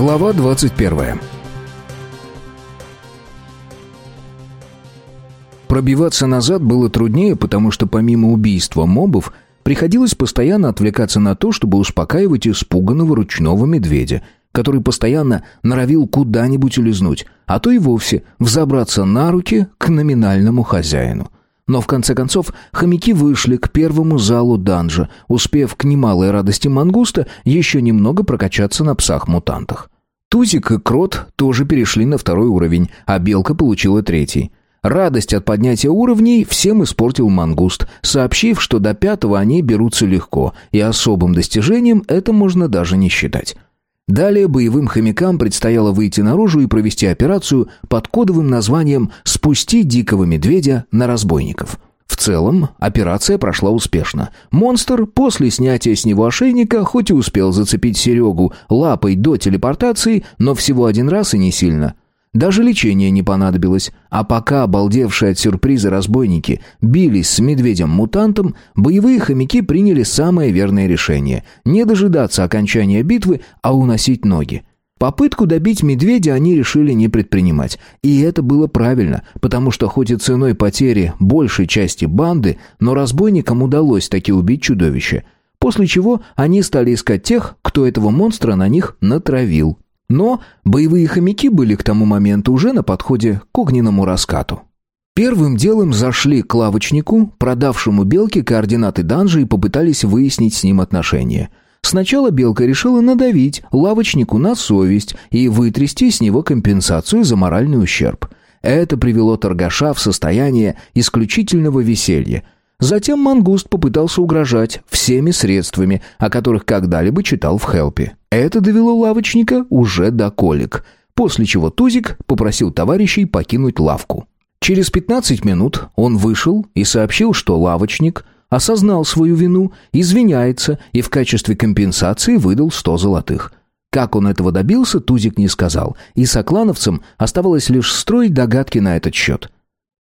Глава 21. Пробиваться назад было труднее, потому что помимо убийства мобов приходилось постоянно отвлекаться на то, чтобы успокаивать испуганного ручного медведя, который постоянно норовил куда-нибудь улизнуть, а то и вовсе взобраться на руки к номинальному хозяину. Но в конце концов хомяки вышли к первому залу данжа, успев к немалой радости мангуста еще немного прокачаться на псах-мутантах. Тузик и Крот тоже перешли на второй уровень, а Белка получила третий. Радость от поднятия уровней всем испортил мангуст, сообщив, что до пятого они берутся легко, и особым достижением это можно даже не считать. Далее боевым хомякам предстояло выйти наружу и провести операцию под кодовым названием «Спусти дикого медведя на разбойников». В целом, операция прошла успешно. Монстр после снятия с него ошейника хоть и успел зацепить Серегу лапой до телепортации, но всего один раз и не сильно. Даже лечение не понадобилось, а пока обалдевшие от сюрприза разбойники бились с медведем-мутантом, боевые хомяки приняли самое верное решение – не дожидаться окончания битвы, а уносить ноги. Попытку добить медведя они решили не предпринимать. И это было правильно, потому что хоть и ценой потери большей части банды, но разбойникам удалось таки убить чудовище. После чего они стали искать тех, кто этого монстра на них натравил. Но боевые хомяки были к тому моменту уже на подходе к огненному раскату. Первым делом зашли к лавочнику, продавшему Белке координаты данжа и попытались выяснить с ним отношения. Сначала Белка решила надавить лавочнику на совесть и вытрясти с него компенсацию за моральный ущерб. Это привело торгаша в состояние исключительного веселья. Затем мангуст попытался угрожать всеми средствами, о которых когда-либо читал в Хелпе. Это довело лавочника уже до колик, после чего Тузик попросил товарищей покинуть лавку. Через 15 минут он вышел и сообщил, что лавочник осознал свою вину, извиняется и в качестве компенсации выдал 100 золотых. Как он этого добился, Тузик не сказал, и соклановцам оставалось лишь строить догадки на этот счет.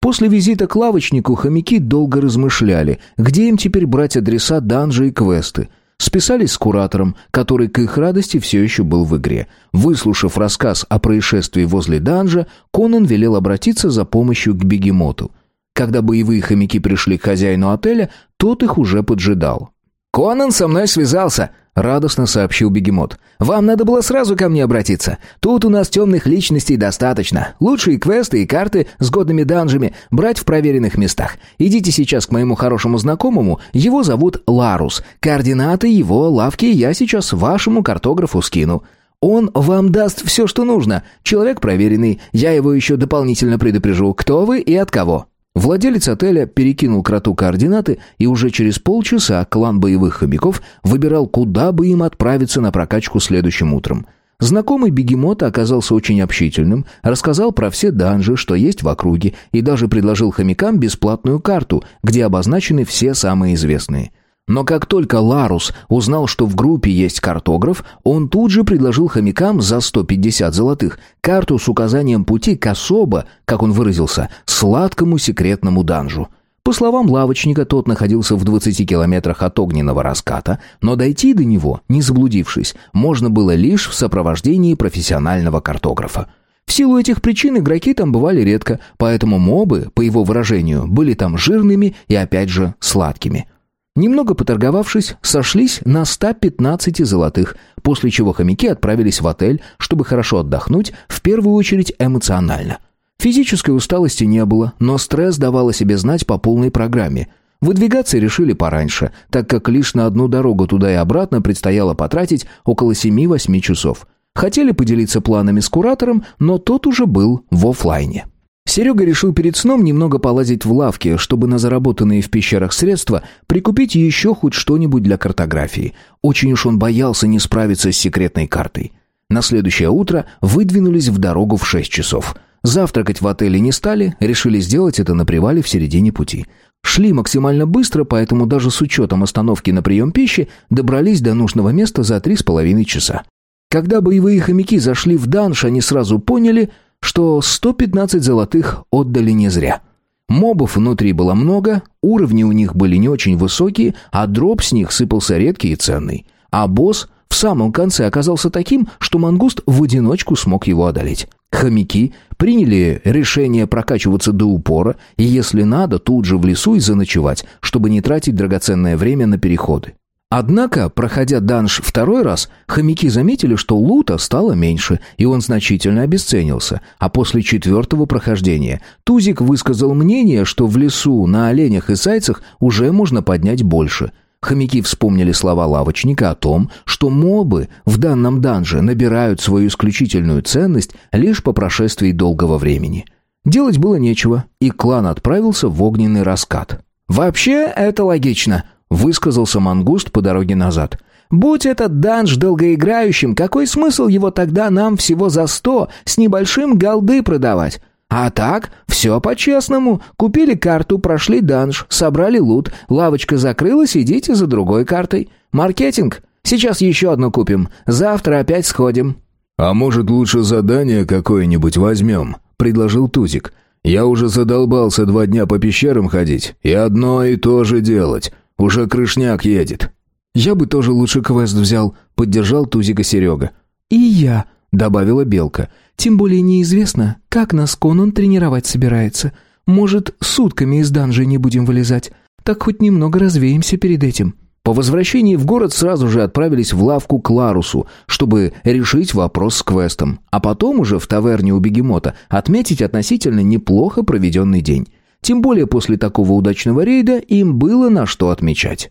После визита к лавочнику хомяки долго размышляли, где им теперь брать адреса данжа и квесты. Списались с куратором, который к их радости все еще был в игре. Выслушав рассказ о происшествии возле данжа, Конан велел обратиться за помощью к бегемоту. Когда боевые хомяки пришли к хозяину отеля, тот их уже поджидал. «Конан со мной связался», — радостно сообщил бегемот. «Вам надо было сразу ко мне обратиться. Тут у нас темных личностей достаточно. Лучшие квесты и карты с годными данжами брать в проверенных местах. Идите сейчас к моему хорошему знакомому, его зовут Ларус. Координаты его лавки я сейчас вашему картографу скину». Он вам даст все, что нужно. Человек проверенный. Я его еще дополнительно предупрежу, кто вы и от кого». Владелец отеля перекинул кроту координаты, и уже через полчаса клан боевых хомяков выбирал, куда бы им отправиться на прокачку следующим утром. Знакомый бегемота оказался очень общительным, рассказал про все данжи, что есть в округе, и даже предложил хомякам бесплатную карту, где обозначены все самые известные – но как только Ларус узнал, что в группе есть картограф, он тут же предложил хомякам за 150 золотых карту с указанием пути к особо, как он выразился, сладкому секретному данжу. По словам лавочника, тот находился в 20 километрах от огненного раската, но дойти до него, не заблудившись, можно было лишь в сопровождении профессионального картографа. В силу этих причин игроки там бывали редко, поэтому мобы, по его выражению, были там жирными и опять же сладкими – Немного поторговавшись, сошлись на 115 золотых, после чего хомяки отправились в отель, чтобы хорошо отдохнуть, в первую очередь эмоционально. Физической усталости не было, но стресс давал о себе знать по полной программе. Выдвигаться решили пораньше, так как лишь на одну дорогу туда и обратно предстояло потратить около 7-8 часов. Хотели поделиться планами с куратором, но тот уже был в офлайне. Серега решил перед сном немного полазить в лавке, чтобы на заработанные в пещерах средства прикупить еще хоть что-нибудь для картографии. Очень уж он боялся не справиться с секретной картой. На следующее утро выдвинулись в дорогу в 6 часов. Завтракать в отеле не стали, решили сделать это на привале в середине пути. Шли максимально быстро, поэтому даже с учетом остановки на прием пищи добрались до нужного места за три с половиной часа. Когда боевые хомяки зашли в данж, они сразу поняли – что 115 золотых отдали не зря. Мобов внутри было много, уровни у них были не очень высокие, а дроп с них сыпался редкий и ценный. А босс в самом конце оказался таким, что мангуст в одиночку смог его одолеть. Хомяки приняли решение прокачиваться до упора и, если надо, тут же в лесу и заночевать, чтобы не тратить драгоценное время на переходы. Однако, проходя данж второй раз, хомяки заметили, что лута стало меньше, и он значительно обесценился. А после четвертого прохождения Тузик высказал мнение, что в лесу на оленях и зайцах уже можно поднять больше. Хомяки вспомнили слова лавочника о том, что мобы в данном данже набирают свою исключительную ценность лишь по прошествии долгого времени. Делать было нечего, и клан отправился в огненный раскат. «Вообще, это логично», высказался мангуст по дороге назад. Будь этот данж долгоиграющим, какой смысл его тогда нам всего за сто с небольшим голды продавать? А так, все по-честному. Купили карту, прошли данж, собрали лут, лавочка закрылась, идите за другой картой. Маркетинг. Сейчас еще одну купим. Завтра опять сходим. А может, лучше задание какое-нибудь возьмем? предложил Тузик. Я уже задолбался два дня по пещерам ходить и одно и то же делать. Уже крышняк едет». «Я бы тоже лучше квест взял», — поддержал Тузика Серега. «И я», — добавила Белка. «Тем более неизвестно, как нас Конан тренировать собирается. Может, сутками из данжей не будем вылезать. Так хоть немного развеемся перед этим». По возвращении в город сразу же отправились в лавку к Ларусу, чтобы решить вопрос с квестом, а потом уже в таверне у Бегемота отметить относительно неплохо проведенный день. Тем более после такого удачного рейда им было на что отмечать.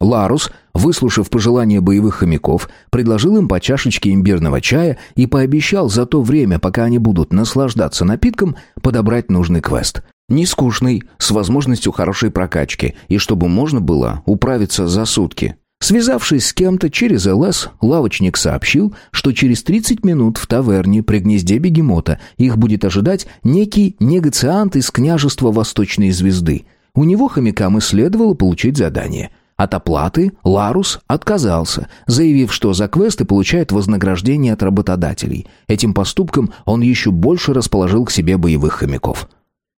Ларус, выслушав пожелания боевых хомяков, предложил им по чашечке имбирного чая и пообещал за то время, пока они будут наслаждаться напитком, подобрать нужный квест. Не скучный, с возможностью хорошей прокачки, и чтобы можно было управиться за сутки. Связавшись с кем-то через ЛС, лавочник сообщил, что через 30 минут в таверне при гнезде бегемота их будет ожидать некий негациант из княжества Восточной Звезды. У него хомякам и следовало получить задание. От оплаты Ларус отказался, заявив, что за квесты получает вознаграждение от работодателей. Этим поступком он еще больше расположил к себе боевых хомяков.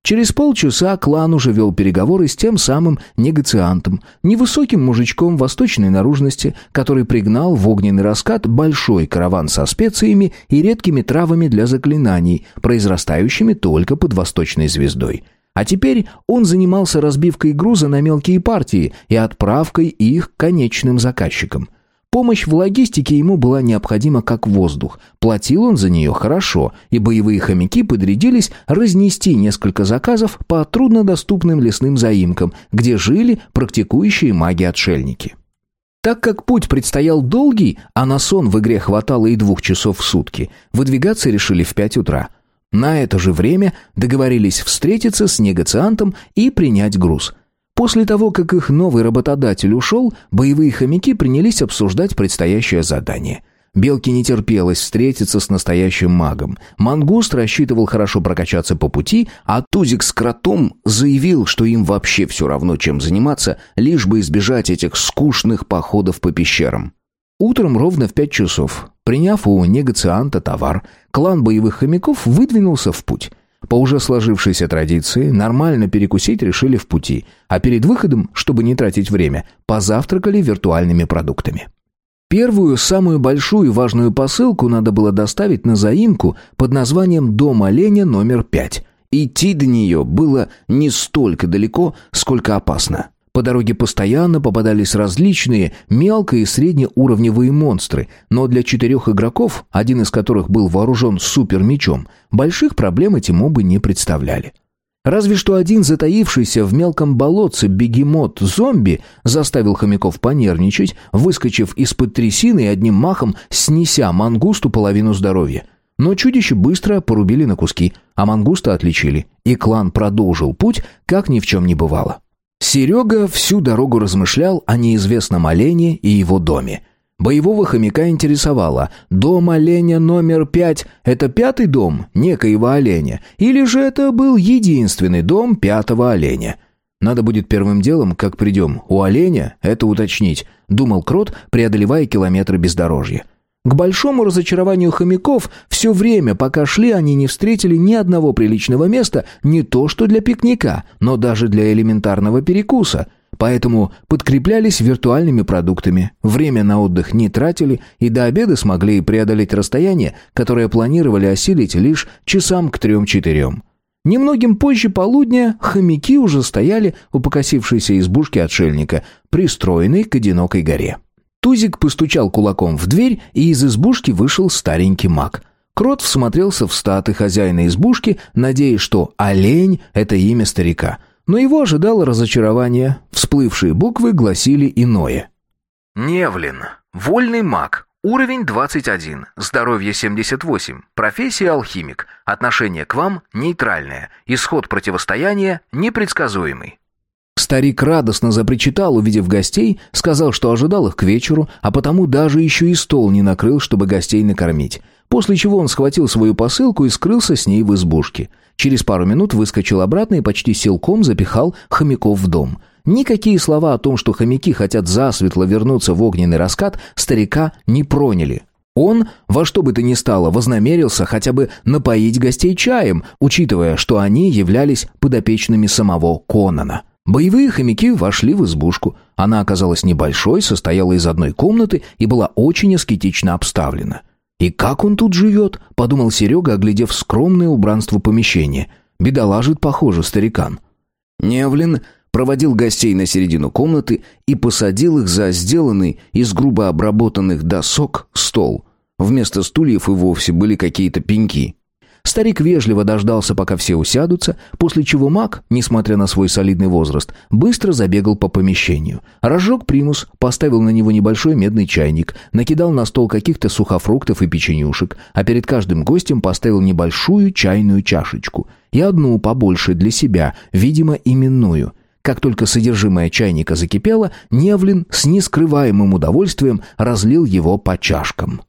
Через полчаса клан уже вел переговоры с тем самым негациантом, невысоким мужичком восточной наружности, который пригнал в огненный раскат большой караван со специями и редкими травами для заклинаний, произрастающими только под восточной звездой. А теперь он занимался разбивкой груза на мелкие партии и отправкой их к конечным заказчикам. Помощь в логистике ему была необходима как воздух. Платил он за нее хорошо, и боевые хомяки подрядились разнести несколько заказов по труднодоступным лесным заимкам, где жили практикующие маги-отшельники. Так как путь предстоял долгий, а на сон в игре хватало и двух часов в сутки, выдвигаться решили в пять утра. На это же время договорились встретиться с негациантом и принять груз – После того, как их новый работодатель ушел, боевые хомяки принялись обсуждать предстоящее задание. Белке не терпелось встретиться с настоящим магом. Мангуст рассчитывал хорошо прокачаться по пути, а Тузик с Кротом заявил, что им вообще все равно, чем заниматься, лишь бы избежать этих скучных походов по пещерам. Утром ровно в пять часов, приняв у негацианта товар, клан боевых хомяков выдвинулся в путь – по уже сложившейся традиции, нормально перекусить решили в пути, а перед выходом, чтобы не тратить время, позавтракали виртуальными продуктами. Первую, самую большую и важную посылку надо было доставить на заимку под названием «Дом оленя номер 5». Идти до нее было не столько далеко, сколько опасно. По дороге постоянно попадались различные мелко- и среднеуровневые монстры, но для четырех игроков, один из которых был вооружен супермечом, больших проблем эти мобы не представляли. Разве что один затаившийся в мелком болотце бегемот-зомби заставил хомяков понервничать, выскочив из-под трясины и одним махом снеся мангусту половину здоровья. Но чудище быстро порубили на куски, а мангуста отличили, и клан продолжил путь, как ни в чем не бывало. Серега всю дорогу размышлял о неизвестном олене и его доме. Боевого хомяка интересовало, дом оленя номер пять – это пятый дом некоего оленя, или же это был единственный дом пятого оленя? Надо будет первым делом, как придем, у оленя это уточнить, думал Крот, преодолевая километры бездорожья. К большому разочарованию хомяков, все время, пока шли, они не встретили ни одного приличного места, не то что для пикника, но даже для элементарного перекуса. поэтому подкреплялись виртуальными продуктами, время на отдых не тратили и до обеда смогли преодолеть расстояние, которое планировали осилить лишь часам к трем-четырем. Немногим позже полудня хомяки уже стояли у покосившейся избушки отшельника, пристроенной к одинокой горе. Тузик постучал кулаком в дверь, и из избушки вышел старенький маг. Крот всмотрелся в статы хозяина избушки, надеясь, что «олень» — это имя старика. Но его ожидало разочарование. Всплывшие буквы гласили иное. «Невлин. Вольный маг. Уровень 21. Здоровье 78. Профессия алхимик. Отношение к вам нейтральное. Исход противостояния непредсказуемый». Старик радостно запричитал, увидев гостей, сказал, что ожидал их к вечеру, а потому даже еще и стол не накрыл, чтобы гостей накормить. После чего он схватил свою посылку и скрылся с ней в избушке. Через пару минут выскочил обратно и почти силком запихал хомяков в дом. Никакие слова о том, что хомяки хотят засветло вернуться в огненный раскат, старика не проняли. Он, во что бы то ни стало, вознамерился хотя бы напоить гостей чаем, учитывая, что они являлись подопечными самого Конана. Боевые хомяки вошли в избушку. Она оказалась небольшой, состояла из одной комнаты и была очень аскетично обставлена. «И как он тут живет?» — подумал Серега, оглядев скромное убранство помещения. «Бедолажит, похоже, старикан». Невлин проводил гостей на середину комнаты и посадил их за сделанный из грубо обработанных досок стол. Вместо стульев и вовсе были какие-то пеньки. Старик вежливо дождался, пока все усядутся, после чего маг, несмотря на свой солидный возраст, быстро забегал по помещению. Разжег примус, поставил на него небольшой медный чайник, накидал на стол каких-то сухофруктов и печенюшек, а перед каждым гостем поставил небольшую чайную чашечку и одну побольше для себя, видимо, именную. Как только содержимое чайника закипело, Невлин с нескрываемым удовольствием разлил его по чашкам.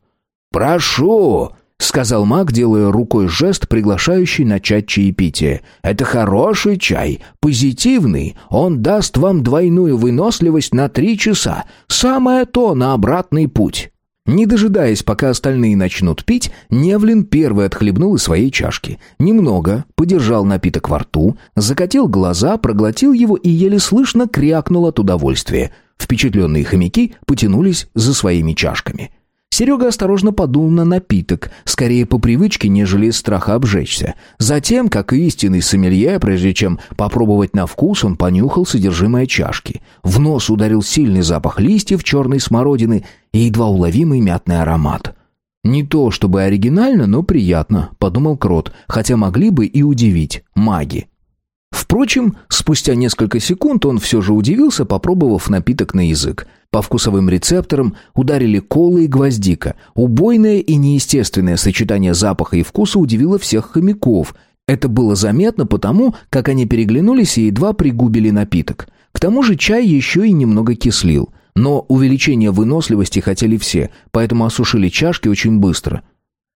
«Прошу!» — сказал маг, делая рукой жест, приглашающий начать чаепитие. «Это хороший чай, позитивный. Он даст вам двойную выносливость на три часа. Самое то на обратный путь». Не дожидаясь, пока остальные начнут пить, Невлин первый отхлебнул из своей чашки. Немного, подержал напиток во рту, закатил глаза, проглотил его и еле слышно крякнул от удовольствия. Впечатленные хомяки потянулись за своими чашками. Серега осторожно подул на напиток, скорее по привычке, нежели из страха обжечься. Затем, как и истинный сомелье, прежде чем попробовать на вкус, он понюхал содержимое чашки. В нос ударил сильный запах листьев черной смородины и едва уловимый мятный аромат. «Не то чтобы оригинально, но приятно», — подумал Крот, хотя могли бы и удивить маги. Впрочем, спустя несколько секунд он все же удивился, попробовав напиток на язык. По вкусовым рецепторам ударили кола и гвоздика. Убойное и неестественное сочетание запаха и вкуса удивило всех хомяков. Это было заметно потому, как они переглянулись и едва пригубили напиток. К тому же чай еще и немного кислил. Но увеличение выносливости хотели все, поэтому осушили чашки очень быстро.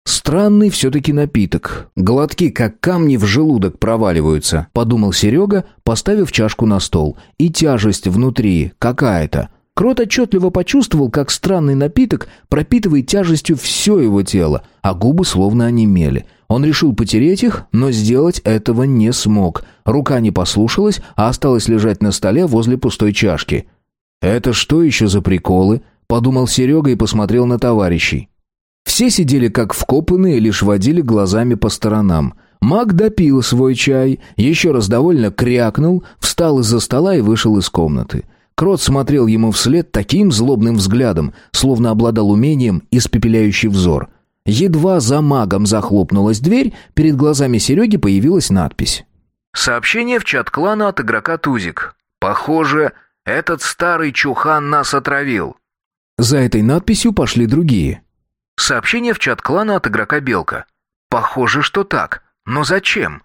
«Странный все-таки напиток. Глотки, как камни, в желудок проваливаются», — подумал Серега, поставив чашку на стол. «И тяжесть внутри какая-то». Крот отчетливо почувствовал, как странный напиток пропитывает тяжестью все его тело, а губы словно онемели. Он решил потереть их, но сделать этого не смог. Рука не послушалась, а осталась лежать на столе возле пустой чашки. «Это что еще за приколы?» — подумал Серега и посмотрел на товарищей. Все сидели как вкопанные, лишь водили глазами по сторонам. Маг допил свой чай, еще раз довольно крякнул, встал из-за стола и вышел из комнаты. Крот смотрел ему вслед таким злобным взглядом, словно обладал умением испепеляющий взор. Едва за магом захлопнулась дверь, перед глазами Сереги появилась надпись. «Сообщение в чат клана от игрока Тузик. Похоже, этот старый чухан нас отравил». За этой надписью пошли другие. Сообщение в чат клана от игрока Белка. Похоже, что так. Но зачем?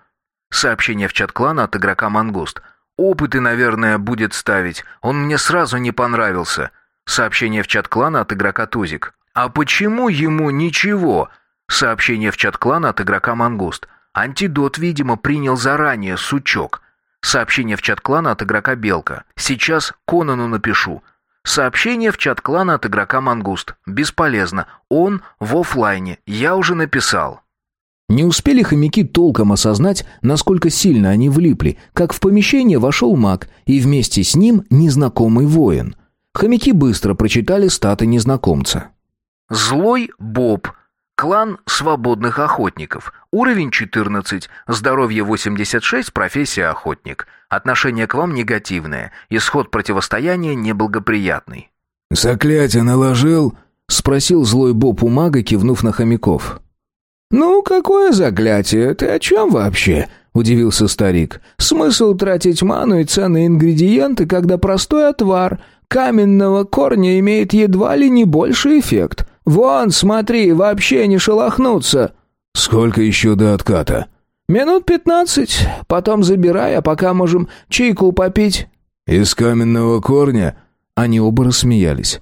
Сообщение в чат клана от игрока Мангуст. Опыты, наверное, будет ставить. Он мне сразу не понравился. Сообщение в чат клана от игрока Тузик. А почему ему ничего? Сообщение в чат клана от игрока Мангуст. Антидот, видимо, принял заранее, сучок. Сообщение в чат клана от игрока Белка. Сейчас Конану напишу. Сообщение в чат клана от игрока Мангуст. Бесполезно. Он в офлайне. Я уже написал. Не успели хомяки толком осознать, насколько сильно они влипли, как в помещение вошел маг, и вместе с ним незнакомый воин. Хомяки быстро прочитали статы незнакомца. «Злой Боб. Клан свободных охотников. Уровень 14. Здоровье 86. Профессия охотник. Отношение к вам негативное. Исход противостояния неблагоприятный». «Заклятие наложил?» — спросил злой Боб у мага, кивнув на хомяков. «Ну, какое заклятие? Ты о чем вообще?» — удивился старик. «Смысл тратить ману и ценные ингредиенты, когда простой отвар каменного корня имеет едва ли не больший эффект. Вон, смотри, вообще не шелохнуться!» «Сколько еще до отката?» «Минут пятнадцать. Потом забирай, а пока можем чайку попить». «Из каменного корня?» Они оба рассмеялись.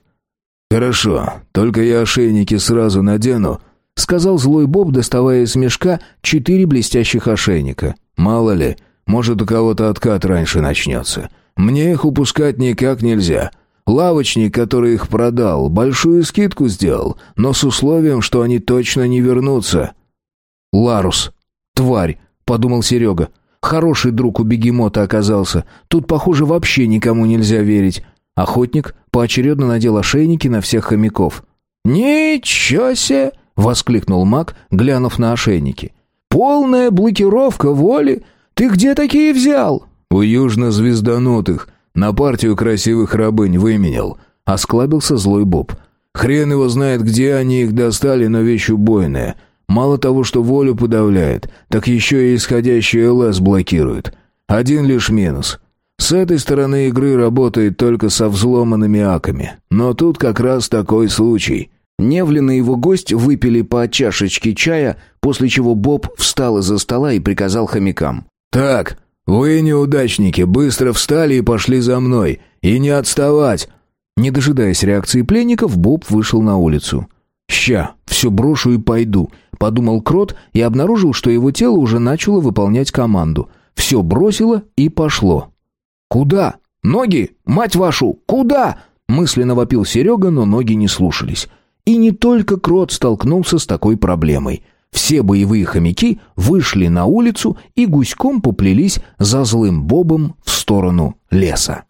«Хорошо, только я ошейники сразу надену», — сказал злой Боб, доставая из мешка четыре блестящих ошейника. «Мало ли, может, у кого-то откат раньше начнется. Мне их упускать никак нельзя. Лавочник, который их продал, большую скидку сделал, но с условием, что они точно не вернутся». «Ларус, тварь», — подумал Серега. «Хороший друг у бегемота оказался. Тут, похоже, вообще никому нельзя верить». Охотник поочередно надел ошейники на всех хомяков. «Ничего себе!» — воскликнул маг, глянув на ошейники. «Полная блокировка воли! Ты где такие взял?» «У южно-звезданутых. На партию красивых рабынь выменял», — осклабился злой Боб. «Хрен его знает, где они их достали, но вещь убойная. Мало того, что волю подавляет, так еще и исходящий ЛС блокирует. Один лишь минус. С этой стороны игры работает только со взломанными аками. Но тут как раз такой случай». Невлин и его гость выпили по чашечке чая, после чего Боб встал из-за стола и приказал хомякам. «Так, вы, неудачники, быстро встали и пошли за мной. И не отставать!» Не дожидаясь реакции пленников, Боб вышел на улицу. «Ща, все брошу и пойду», — подумал Крот и обнаружил, что его тело уже начало выполнять команду. Все бросило и пошло. «Куда? Ноги? Мать вашу! Куда?» Мысленно вопил Серега, но ноги не слушались. И не только Крот столкнулся с такой проблемой. Все боевые хомяки вышли на улицу и гуськом поплелись за злым бобом в сторону леса.